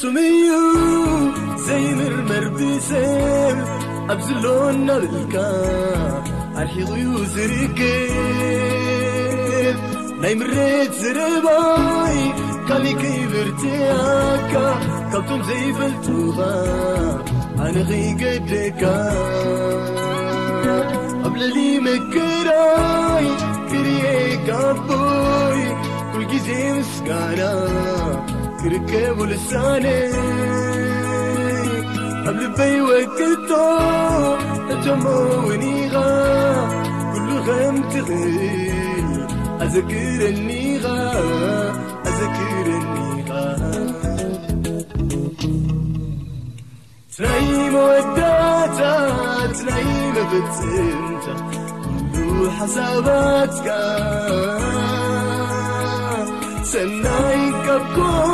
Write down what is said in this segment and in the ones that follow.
شميو زين المردي سير أبزلون نبلكا أرحي غيو زريكيف نايم ريت زرباي كالي كيبرتي هكا كابتم زي بلتوبا أنا غي قدكا قبل لي مكراي كريك أبوي كل جيزي مسكانا فكرك لساني قبل بي وكلتو جمعوني غا كل غام تغيل أذكر النيغا أذكر النيغا تنعيم وداتا تنعيم بتسمتا كل حساباتك. سنعيك بكون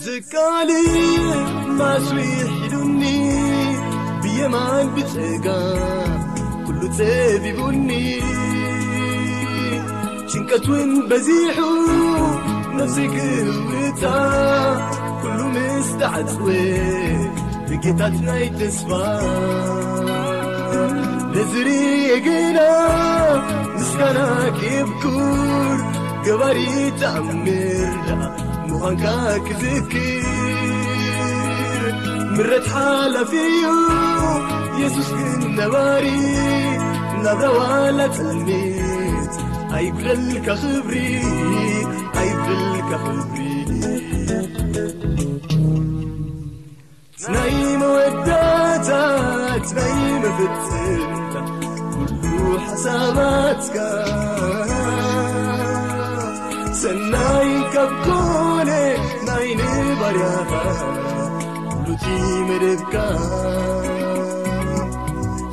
ዝቃል ማስሪሕ ሒሉኒ ብየማን ብፅጋ ኩሉ ፀቢቡኒ ሽንቀትውን በዚሑ ነፍሰይ ክውታ ኩሉ ምስ ተዓፅወ ብጌታት ናይ ተስፋ ነዝርየ ግና ምስካና ኬብኩር ገባሪ ተኣምር وضحكك ذكي مرت حالة فيو يسوس النواري. نذوالة تلميت أيبللك خبري. أيبللك خبري. تنايم وداتك تنايم في فتنت كل حساباتك. سنايك بكل ናይ ንባርያኻ ኩሉቲ መደብካ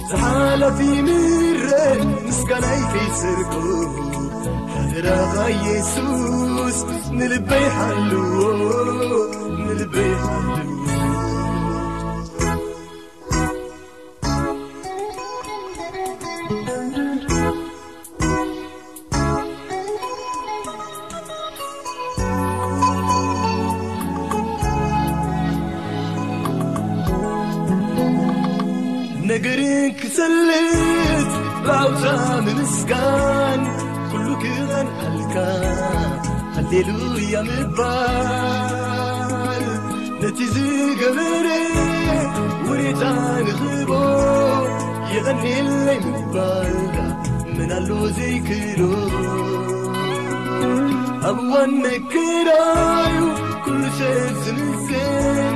ዝሓለፊ ምረት ምስጋናይ ከይስርቁ ሓደራኻ ኢየሱስ ንልበይ ሓልዎ ንልበይ ሓልዎ نقريك سليت لو من سكان كله كذا هلكان هللويا مبال نتيزي قمري وريتان غيبو. يغني اللي مبال من اللوزي كيرو أبوان نكرايو كل شيء سنسين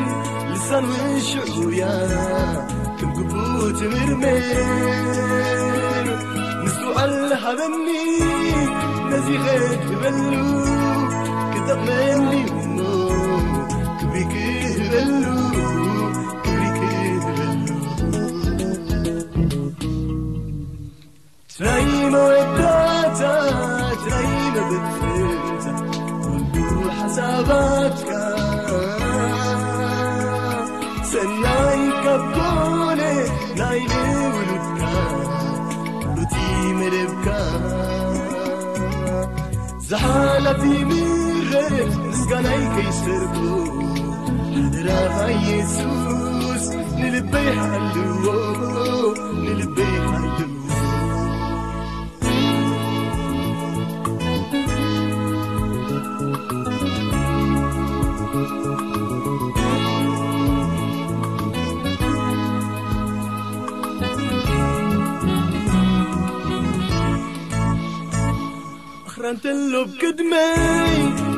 لسان وشعويا صوت مرمير نسؤال هبني نزي غير تبلو كتب مني منو؟ كبيك هبلو كبيك هبلو تراي وداتا تراي مبتفلتا كل حساباتك ኮነ ናይ ንውሉድካ ኩሉቲ መደብካ ዝሓላፊ ምረት ምስጋናይ ከይሰርቁ ሓደራኻ ኢየሱስ ንልበይ ሓልዎ ንልበይ ሓልዎ فرانت اللو بكدمي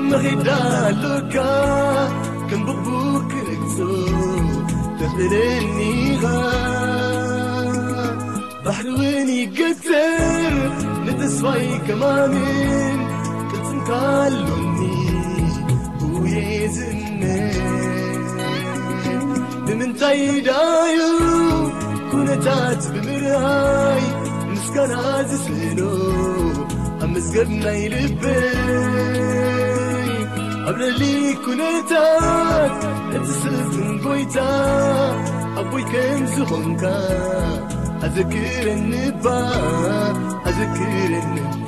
مغيدا لوكا كم ببوك ركزو تخدرني غا بحر ويني قتر نتسوي كمانين كنت مكالوني ويزني دمن تايدايو كونتات بمرأي. مسكنا زسلو ኣብ መስገብ ናይ ልበይ ኣብ ልዕሊ ኩነታት እትስፍን ጎይታ ኣቦይ ከም ዝኾንካ ኣዘክረኒባ ኣዘክረኒባ